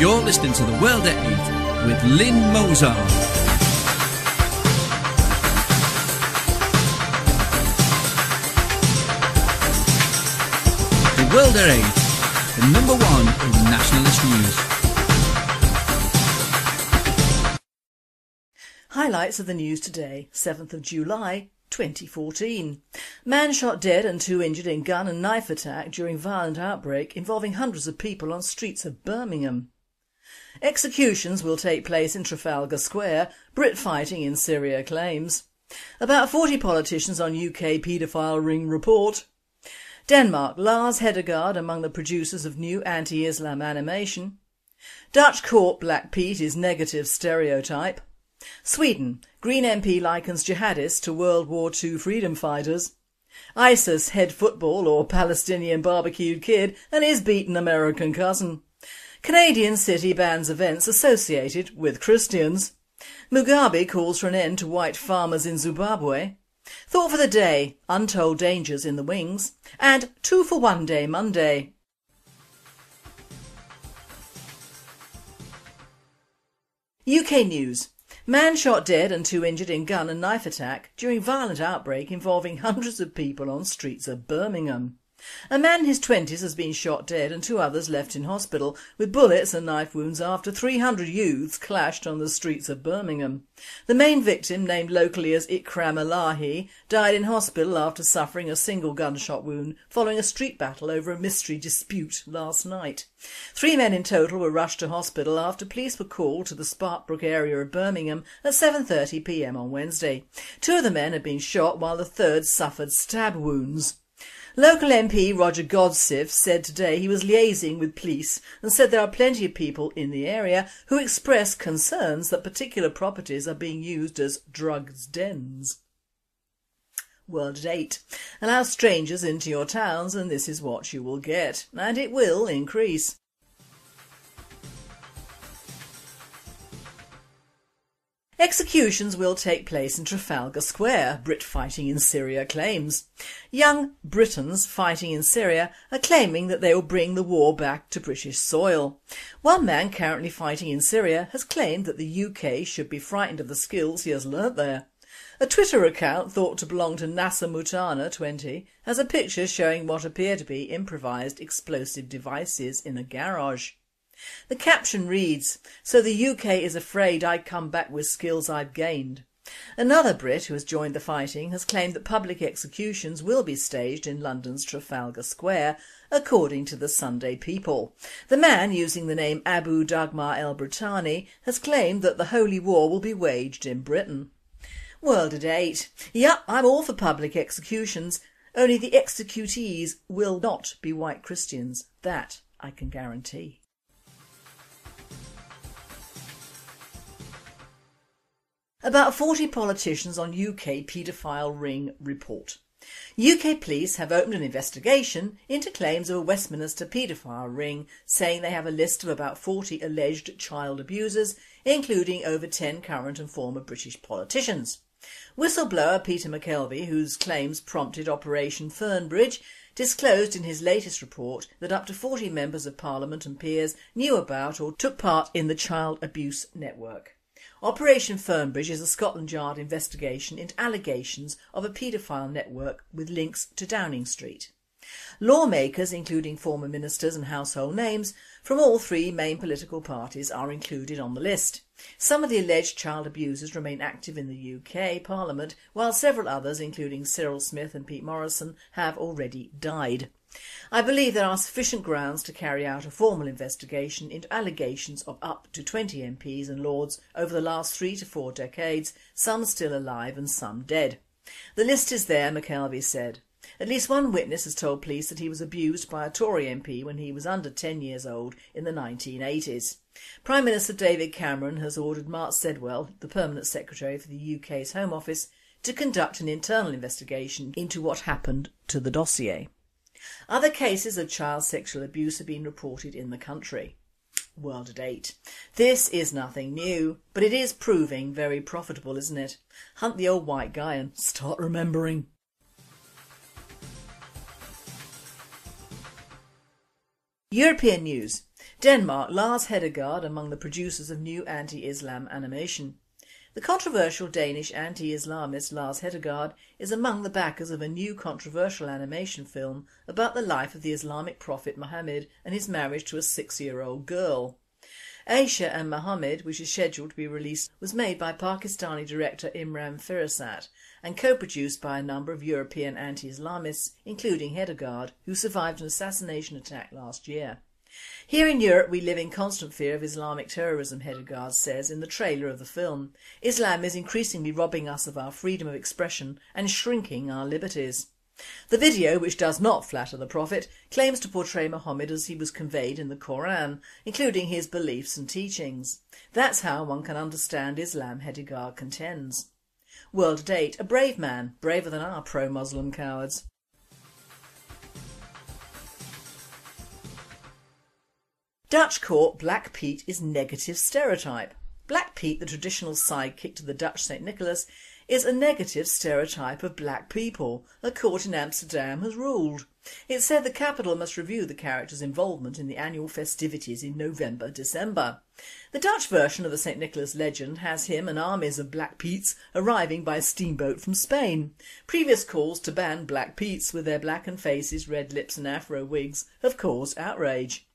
You're listening to The World at 8 with Lynne Mozar. The World at 8, the number one in nationalist news. Highlights of the news today, 7th of July 2014. Man shot dead and two injured in gun and knife attack during violent outbreak involving hundreds of people on streets of Birmingham. Executions will take place in Trafalgar Square, Brit fighting in Syria claims. About 40 politicians on UK paedophile ring report. Denmark, Lars Hedegaard among the producers of new anti-Islam animation. Dutch court Black Pete is negative stereotype. Sweden, Green MP likens jihadists to World War II freedom fighters. ISIS head football or Palestinian barbecued kid and his beaten American cousin. Canadian city bans events associated with Christians. Mugabe calls for an end to white farmers in Zimbabwe. Thought for the day, untold dangers in the wings. And two for one day Monday. UK News Man shot dead and two injured in gun and knife attack during violent outbreak involving hundreds of people on streets of Birmingham. A man in his twenties has been shot dead and two others left in hospital with bullets and knife wounds after 300 youths clashed on the streets of Birmingham. The main victim, named locally as Ikram Elahi, died in hospital after suffering a single gunshot wound following a street battle over a mystery dispute last night. Three men in total were rushed to hospital after police were called to the Sparkbrook area of Birmingham at 7.30pm on Wednesday. Two of the men had been shot while the third suffered stab wounds. Local MP Roger Godsiff said today he was liaising with police and said there are plenty of people in the area who express concerns that particular properties are being used as drugs dens. World at 8. Allow strangers into your towns and this is what you will get. And it will increase. Executions will take place in Trafalgar Square, Brit fighting in Syria claims. Young Britons fighting in Syria are claiming that they will bring the war back to British soil. One man currently fighting in Syria has claimed that the UK should be frightened of the skills he has learnt there. A Twitter account thought to belong to Nasser Muthana 20 has a picture showing what appear to be improvised explosive devices in a garage. The caption reads, so the UK is afraid I'd come back with skills I've gained. Another Brit who has joined the fighting has claimed that public executions will be staged in London's Trafalgar Square, according to the Sunday People. The man, using the name Abu Dagmar el-Britani, has claimed that the holy war will be waged in Britain. World at 8. Yup, I'm all for public executions, only the executees will not be white Christians. That I can guarantee. About 40 politicians on UK paedophile ring report. UK police have opened an investigation into claims of a Westminster paedophile ring, saying they have a list of about 40 alleged child abusers, including over 10 current and former British politicians. Whistleblower Peter McKelvie, whose claims prompted Operation Fernbridge, disclosed in his latest report that up to 40 members of parliament and peers knew about or took part in the child abuse network. Operation Fernbridge is a Scotland Yard investigation into allegations of a paedophile network with links to Downing Street. Lawmakers, including former ministers and household names, from all three main political parties are included on the list. Some of the alleged child abusers remain active in the UK Parliament, while several others, including Cyril Smith and Pete Morrison, have already died. I believe there are sufficient grounds to carry out a formal investigation into allegations of up to 20 MPs and Lords over the last three to four decades, some still alive and some dead. The list is there, McKelvie said. At least one witness has told police that he was abused by a Tory MP when he was under 10 years old in the 1980s. Prime Minister David Cameron has ordered Mark Sedwill, the Permanent Secretary for the UK's Home Office, to conduct an internal investigation into what happened to the dossier. Other cases of child sexual abuse have been reported in the country. World at 8. This is nothing new, but it is proving very profitable, isn't it? Hunt the old white guy and start remembering. European news. Denmark, Lars Hedegaard among the producers of new anti-Islam animation. The controversial Danish anti-Islamist Lars Hedegaard is among the backers of a new controversial animation film about the life of the Islamic prophet Muhammad and his marriage to a six-year-old girl. Aisha and Muhammad, which is scheduled to be released, was made by Pakistani director Imran Firasat and co-produced by a number of European anti-Islamists including Hedegaard who survived an assassination attack last year. Here in Europe we live in constant fear of Islamic terrorism, Hedegaard says in the trailer of the film. Islam is increasingly robbing us of our freedom of expression and shrinking our liberties. The video, which does not flatter the Prophet, claims to portray Muhammad as he was conveyed in the Koran, including his beliefs and teachings. That's how one can understand Islam, Hedegaard contends. World at 8, a brave man, braver than our pro-Muslim cowards. Dutch court Black Pete is negative stereotype. Black Pete, the traditional sidekick to the Dutch St Nicholas, is a negative stereotype of black people, a court in Amsterdam has ruled. It said the capital must review the character's involvement in the annual festivities in November-December. The Dutch version of the St Nicholas legend has him and armies of Black Petes arriving by steamboat from Spain. Previous calls to ban Black Petes with their blackened faces, red lips and afro wigs have caused outrage.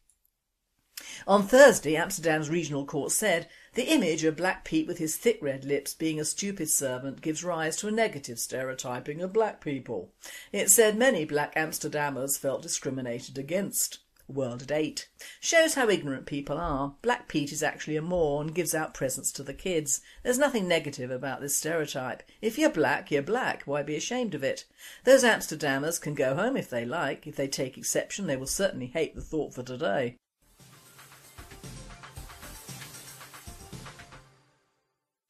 On Thursday Amsterdam's regional court said the image of Black Pete with his thick red lips being a stupid servant gives rise to a negative stereotyping of black people. It said many black Amsterdammers felt discriminated against. World at 8. Shows how ignorant people are. Black Pete is actually a Moor and gives out presents to the kids. There's nothing negative about this stereotype. If you're black, you're black. Why be ashamed of it? Those Amsterdammers can go home if they like. If they take exception, they will certainly hate the thought for today.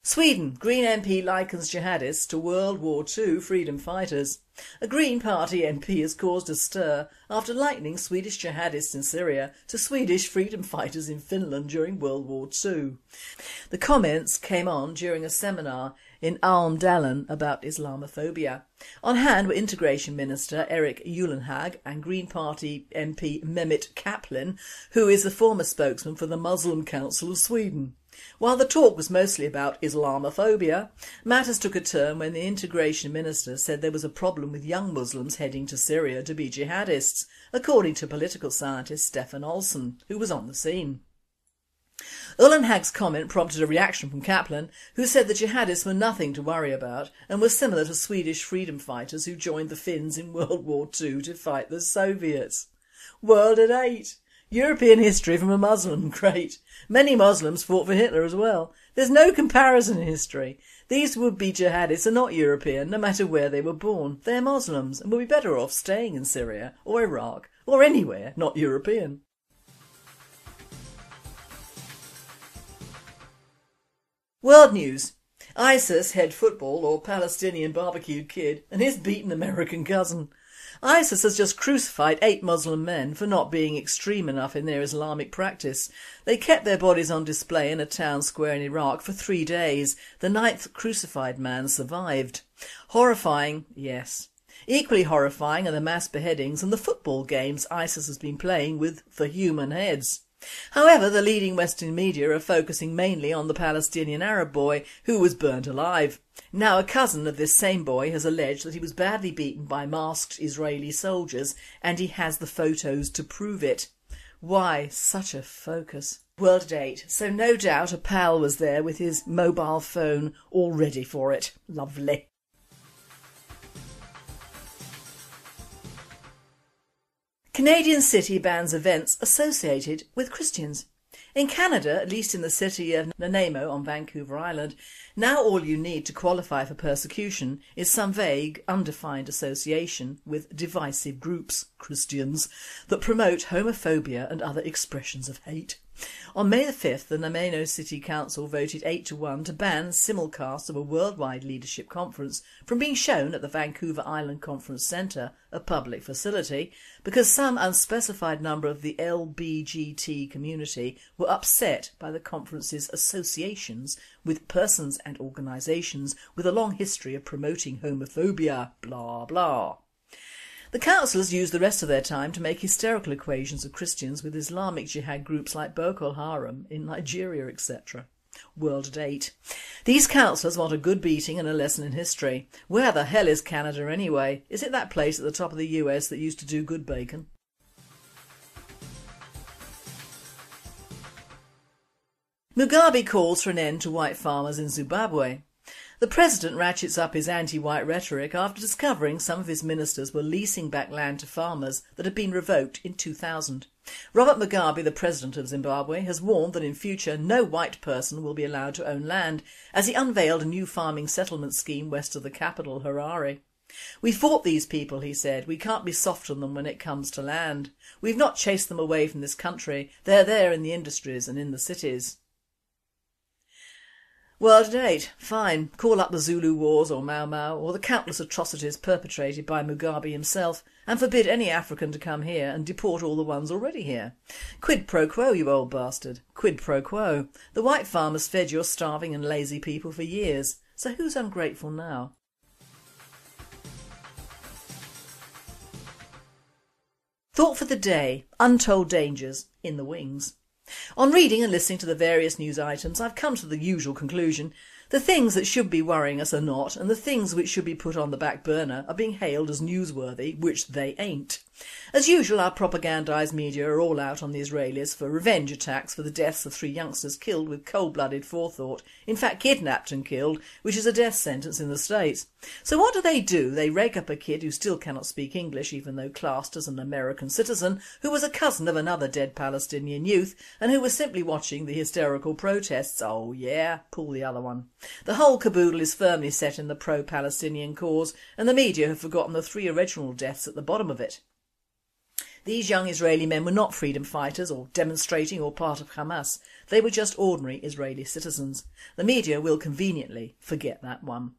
Sweden, Green MP likens jihadists to World War II freedom fighters. A Green Party MP has caused a stir after likening Swedish jihadists in Syria to Swedish freedom fighters in Finland during World War II. The comments came on during a seminar in Almedalen about Islamophobia. On hand were Integration Minister Erik Ullenhag and Green Party MP Mehmet Kaplan, who is the former spokesman for the Muslim Council of Sweden. While the talk was mostly about Islamophobia, matters took a turn when the integration minister said there was a problem with young Muslims heading to Syria to be jihadists, according to political scientist Stefan Olsson, who was on the scene. Ullenhag's comment prompted a reaction from Kaplan, who said the jihadists were nothing to worry about and were similar to Swedish freedom fighters who joined the Finns in World War II to fight the Soviets. World at eight! European history from a Muslim, great. Many Muslims fought for Hitler as well. There's no comparison in history. These would-be jihadists are not European, no matter where they were born. They're Muslims and would be better off staying in Syria or Iraq or anywhere not European. World News ISIS head football or Palestinian barbecued kid and his beaten American cousin. ISIS has just crucified eight Muslim men for not being extreme enough in their Islamic practice. They kept their bodies on display in a town square in Iraq for three days. The ninth crucified man survived. Horrifying, yes. Equally horrifying are the mass beheadings and the football games ISIS has been playing with for human heads. However, the leading Western media are focusing mainly on the Palestinian Arab boy who was burnt alive. Now a cousin of this same boy has alleged that he was badly beaten by masked Israeli soldiers and he has the photos to prove it. Why such a focus? World at 8, so no doubt a pal was there with his mobile phone all ready for it. Lovely. Canadian city bans events associated with Christians. In Canada, at least in the city of Nanaimo on Vancouver Island, now all you need to qualify for persecution is some vague, undefined association with divisive groups, Christians, that promote homophobia and other expressions of hate. On May the 5th, the Nanaimo City Council voted 8 to 1 to ban simulcasts of a worldwide leadership conference from being shown at the Vancouver Island Conference Centre, a public facility, because some unspecified number of the LBGT community were upset by the conference's associations with persons and organisations with a long history of promoting homophobia, blah blah. The councillors use the rest of their time to make hysterical equations of Christians with Islamic jihad groups like Boko Haram in Nigeria etc. World at 8. These councillors want a good beating and a lesson in history. Where the hell is Canada anyway? Is it that place at the top of the US that used to do good bacon? Mugabe calls for an end to white farmers in Zimbabwe. The president ratchets up his anti-white rhetoric after discovering some of his ministers were leasing back land to farmers that had been revoked in 2000. Robert Mugabe, the president of Zimbabwe, has warned that in future no white person will be allowed to own land as he unveiled a new farming settlement scheme west of the capital, Harare. We fought these people, he said. We can't be soft on them when it comes to land. We've not chased them away from this country. They're there in the industries and in the cities. World at 8. Fine. Call up the Zulu Wars or Mau Mau or the countless atrocities perpetrated by Mugabe himself and forbid any African to come here and deport all the ones already here. Quid pro quo, you old bastard. Quid pro quo. The white farmers fed your starving and lazy people for years. So who's ungrateful now? Thought for the day. Untold dangers in the wings. On reading and listening to the various news items I've come to the usual conclusion the things that should be worrying us are not and the things which should be put on the back burner are being hailed as newsworthy which they ain't. As usual our propagandised media are all out on the Israelis for revenge attacks for the deaths of three youngsters killed with cold-blooded forethought, in fact kidnapped and killed, which is a death sentence in the States. So what do they do? They rake up a kid who still cannot speak English even though classed as an American citizen, who was a cousin of another dead Palestinian youth and who was simply watching the hysterical protests. Oh yeah, pull the other one. The whole caboodle is firmly set in the pro-Palestinian cause and the media have forgotten the three original deaths at the bottom of it. These young Israeli men were not freedom fighters or demonstrating or part of Hamas. They were just ordinary Israeli citizens. The media will conveniently forget that one.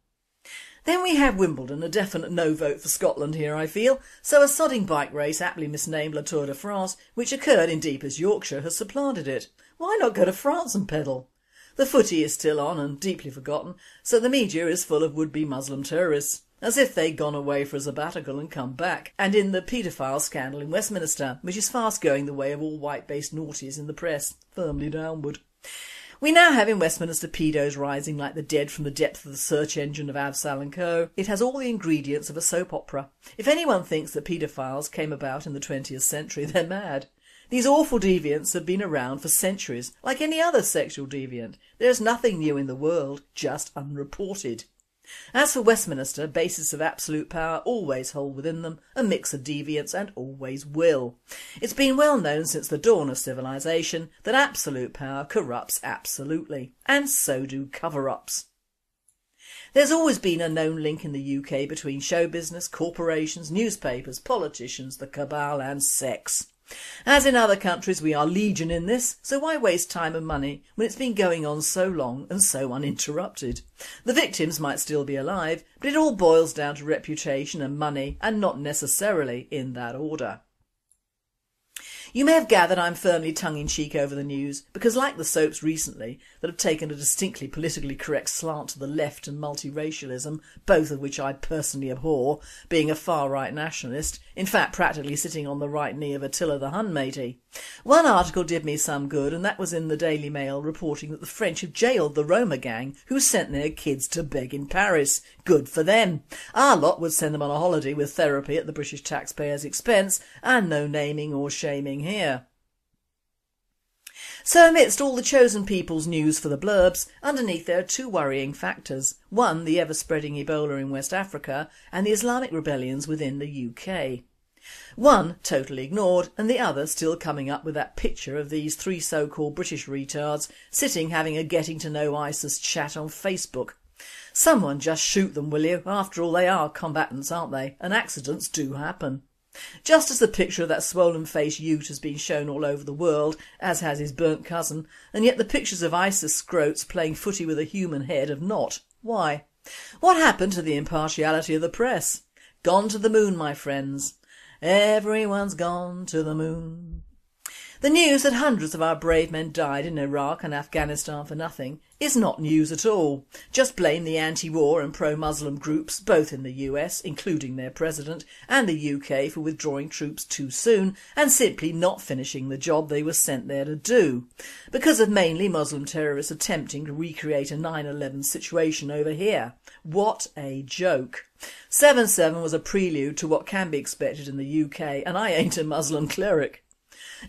Then we have Wimbledon, a definite no vote for Scotland here I feel, so a sodding bike race aptly misnamed La Tour de France, which occurred in deepest Yorkshire, has supplanted it. Why not go to France and pedal? The footy is still on and deeply forgotten, so the media is full of would-be Muslim tourists, as if they'd gone away for a sabbatical and come back, and in the paedophile scandal in Westminster, which is fast going the way of all white-based naughties in the press, firmly downward. We now have in Westminster pedos rising like the dead from the depth of the search engine of Avsal & Co. It has all the ingredients of a soap opera. If anyone thinks that paedophiles came about in the 20th century, they're mad. These awful deviants have been around for centuries, like any other sexual deviant. There is nothing new in the world, just unreported. As for Westminster, bases of absolute power always hold within them a mix of deviants and always will. It's been well known since the dawn of civilization that absolute power corrupts absolutely, and so do cover-ups. There's always been a known link in the UK between show business, corporations, newspapers, politicians, the cabal and sex. As in other countries we are legion in this, so why waste time and money when it's been going on so long and so uninterrupted? The victims might still be alive, but it all boils down to reputation and money and not necessarily in that order. You may have gathered I'm firmly tongue-in-cheek over the news because like the soaps recently that have taken a distinctly politically correct slant to the left and multiracialism, both of which I personally abhor, being a far-right nationalist, in fact practically sitting on the right knee of Attila the Hun matey. One article did me some good and that was in the Daily Mail reporting that the French have jailed the Roma gang who sent their kids to beg in Paris. Good for them. Our lot would send them on a holiday with therapy at the British taxpayers' expense and no naming or shaming here. So amidst all the chosen people's news for the blurbs, underneath there are two worrying factors. One, the ever-spreading Ebola in West Africa and the Islamic rebellions within the UK. One totally ignored and the other still coming up with that picture of these three so-called British retards sitting having a getting to know ISIS chat on Facebook. Someone just shoot them will you, after all they are combatants aren't they, and accidents do happen. Just as the picture of that swollen-faced Ute has been shown all over the world, as has his burnt cousin, and yet the pictures of ISIS scroats playing footy with a human head have not. Why? What happened to the impartiality of the press? Gone to the moon, my friends. Everyone's gone to the moon. The news that hundreds of our brave men died in Iraq and Afghanistan for nothing is not news at all. Just blame the anti-war and pro-Muslim groups both in the US, including their president, and the UK for withdrawing troops too soon and simply not finishing the job they were sent there to do. Because of mainly Muslim terrorists attempting to recreate a 9-11 situation over here. What a joke. 7-7 was a prelude to what can be expected in the UK and I ain't a Muslim cleric.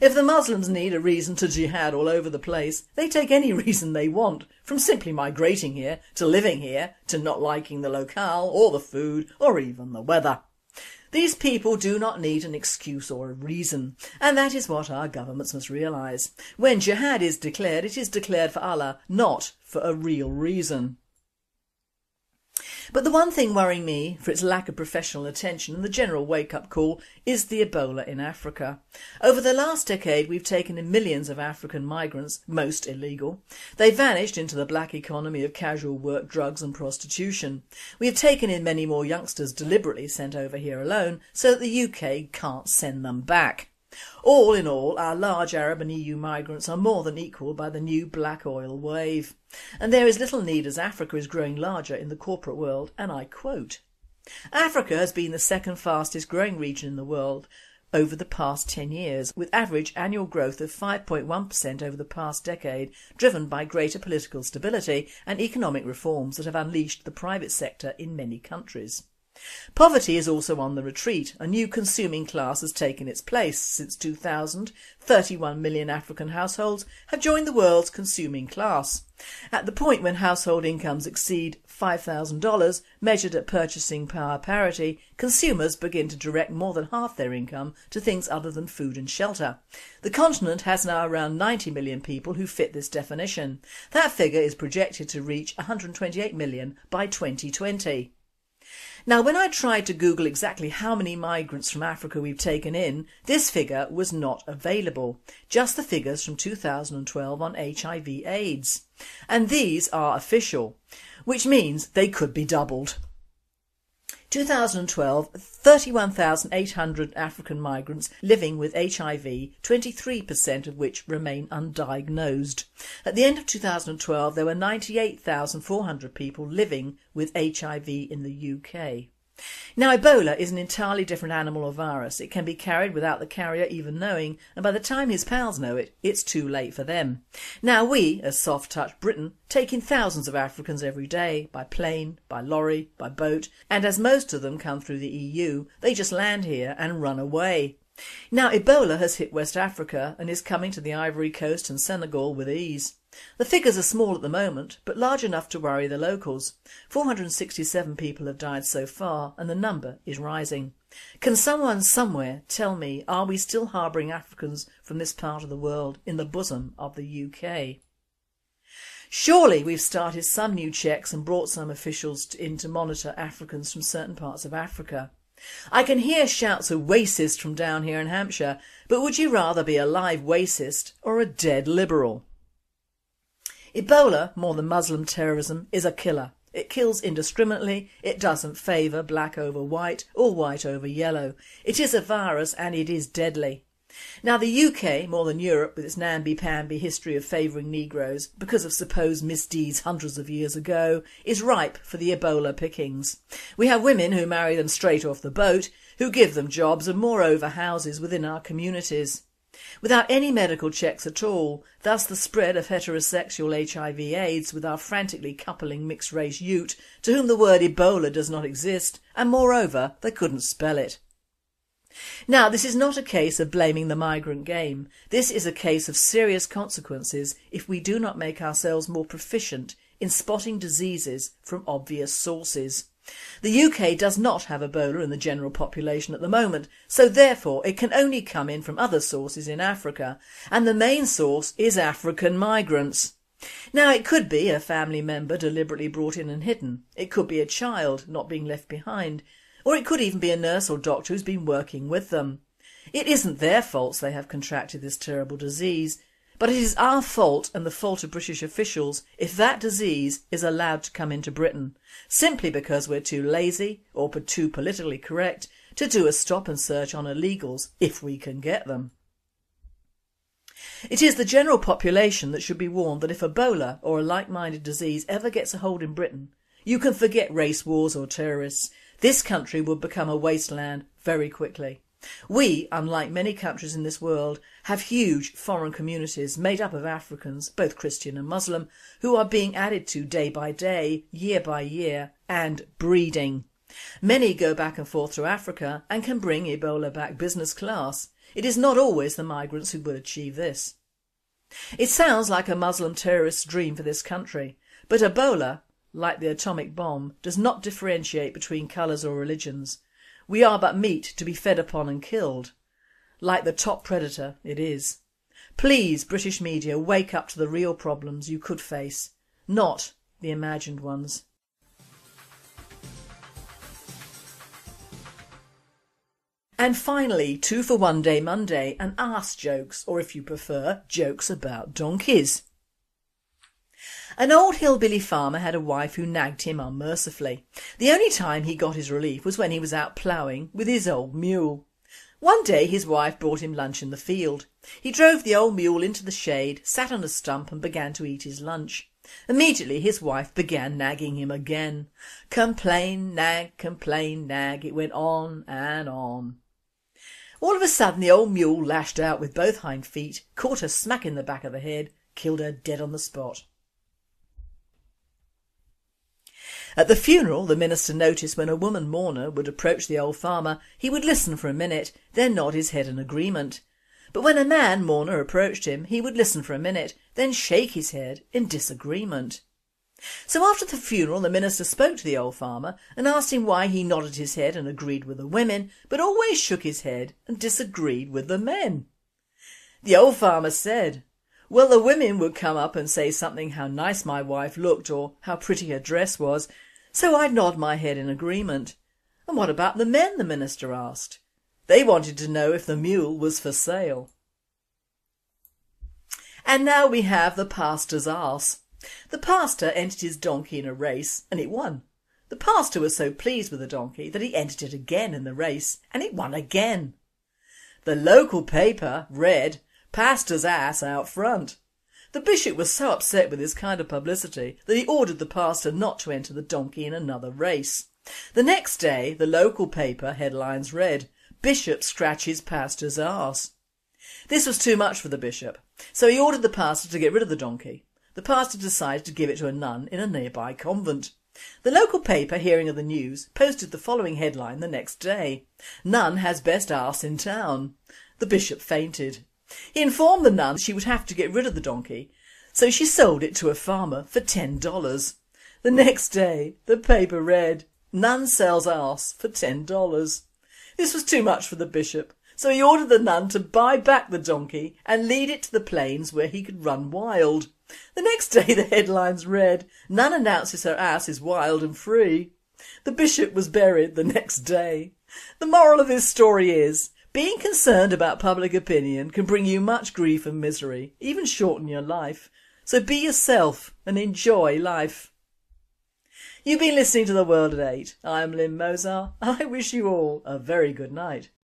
If the Muslims need a reason to jihad all over the place, they take any reason they want, from simply migrating here, to living here, to not liking the locale, or the food, or even the weather. These people do not need an excuse or a reason, and that is what our governments must realise. When jihad is declared, it is declared for Allah, not for a real reason. But the one thing worrying me, for its lack of professional attention and the general wake-up call, is the Ebola in Africa. Over the last decade we've taken in millions of African migrants, most illegal. They vanished into the black economy of casual work, drugs and prostitution. We have taken in many more youngsters deliberately sent over here alone so that the UK can't send them back. All in all, our large Arab and EU migrants are more than equalled by the new black oil wave. And there is little need as Africa is growing larger in the corporate world and I quote, Africa has been the second fastest growing region in the world over the past 10 years, with average annual growth of 5.1% over the past decade, driven by greater political stability and economic reforms that have unleashed the private sector in many countries. Poverty is also on the retreat. A new consuming class has taken its place. Since 2000, 31 million African households have joined the world's consuming class. At the point when household incomes exceed $5,000, measured at purchasing power parity, consumers begin to direct more than half their income to things other than food and shelter. The continent has now around 90 million people who fit this definition. That figure is projected to reach 128 million by 2020. Now when I tried to google exactly how many migrants from Africa we've taken in, this figure was not available, just the figures from 2012 on HIV AIDS. And these are official, which means they could be doubled. 2012, 31,800 African migrants living with HIV, 23% of which remain undiagnosed. At the end of 2012 there were 98,400 people living with HIV in the UK. Now Ebola is an entirely different animal or virus. It can be carried without the carrier even knowing and by the time his pals know it, it's too late for them. Now we, as soft touch Britain, take in thousands of Africans every day, by plane, by lorry, by boat and as most of them come through the EU, they just land here and run away. Now Ebola has hit West Africa and is coming to the Ivory Coast and Senegal with ease. The figures are small at the moment but large enough to worry the locals. 467 people have died so far and the number is rising. Can someone somewhere tell me are we still harbouring Africans from this part of the world in the bosom of the UK? Surely we've started some new checks and brought some officials in to monitor Africans from certain parts of Africa. I can hear shouts of racist from down here in Hampshire, but would you rather be a live racist or a dead liberal? Ebola, more than Muslim terrorism, is a killer. It kills indiscriminately, it doesn't favour black over white or white over yellow. It is a virus and it is deadly. Now the UK, more than Europe with its namby-pamby history of favouring negroes because of supposed misdeeds hundreds of years ago, is ripe for the Ebola pickings. We have women who marry them straight off the boat, who give them jobs and moreover houses within our communities without any medical checks at all, thus the spread of heterosexual HIV AIDS with our frantically coupling mixed race Ute to whom the word Ebola does not exist and moreover they couldn't spell it. Now this is not a case of blaming the migrant game, this is a case of serious consequences if we do not make ourselves more proficient in spotting diseases from obvious sources. The UK does not have Ebola in the general population at the moment, so therefore it can only come in from other sources in Africa, and the main source is African migrants. Now it could be a family member deliberately brought in and hidden, it could be a child not being left behind, or it could even be a nurse or doctor who's been working with them. It isn't their faults they have contracted this terrible disease, but it is our fault and the fault of British officials if that disease is allowed to come into Britain, simply because we're too lazy or too politically correct to do a stop and search on illegals if we can get them. It is the general population that should be warned that if Ebola or a like-minded disease ever gets a hold in Britain, you can forget race wars or terrorists. This country would become a wasteland very quickly. We, unlike many countries in this world, have huge foreign communities made up of Africans, both Christian and Muslim, who are being added to day by day, year by year and breeding. Many go back and forth through Africa and can bring Ebola back business class. It is not always the migrants who will achieve this. It sounds like a Muslim terrorist's dream for this country, but Ebola, like the atomic bomb, does not differentiate between colours or religions. We are but meat to be fed upon and killed. Like the top predator, it is. Please, British media, wake up to the real problems you could face, not the imagined ones. And finally, two for one day Monday and ass jokes, or if you prefer, jokes about donkeys. An old hillbilly farmer had a wife who nagged him unmercifully. The only time he got his relief was when he was out ploughing with his old mule. One day his wife brought him lunch in the field. He drove the old mule into the shade, sat on a stump and began to eat his lunch. Immediately his wife began nagging him again. Complain, nag, complain, nag, it went on and on. All of a sudden the old mule lashed out with both hind feet, caught her smack in the back of the head, killed her dead on the spot. At the funeral the minister noticed when a woman mourner would approach the old farmer he would listen for a minute, then nod his head in agreement. But when a man mourner approached him he would listen for a minute, then shake his head in disagreement. So after the funeral the minister spoke to the old farmer and asked him why he nodded his head and agreed with the women but always shook his head and disagreed with the men. The old farmer said, well the women would come up and say something how nice my wife looked or how pretty her dress was so I'd nod my head in agreement. And what about the men, the minister asked. They wanted to know if the mule was for sale. And now we have the pastor's arse. The pastor entered his donkey in a race and it won. The pastor was so pleased with the donkey that he entered it again in the race and it won again. The local paper read, Pastor's ass out front. The bishop was so upset with this kind of publicity that he ordered the pastor not to enter the donkey in another race. The next day the local paper headlines read, Bishop scratches pastor's arse. This was too much for the bishop, so he ordered the pastor to get rid of the donkey. The pastor decided to give it to a nun in a nearby convent. The local paper, hearing of the news, posted the following headline the next day. Nun has best arse in town. The bishop fainted. He informed the nun she would have to get rid of the donkey, so she sold it to a farmer for ten dollars. The next day the paper read, Nun sells arse for ten dollars. This was too much for the bishop, so he ordered the nun to buy back the donkey and lead it to the plains where he could run wild. The next day the headlines read, Nun announces her ass is wild and free. The bishop was buried the next day. The moral of this story is, being concerned about public opinion can bring you much grief and misery, even shorten your life. So be yourself and enjoy life. You've been listening to The World at 8. I'm Lynne Mozar. I wish you all a very good night.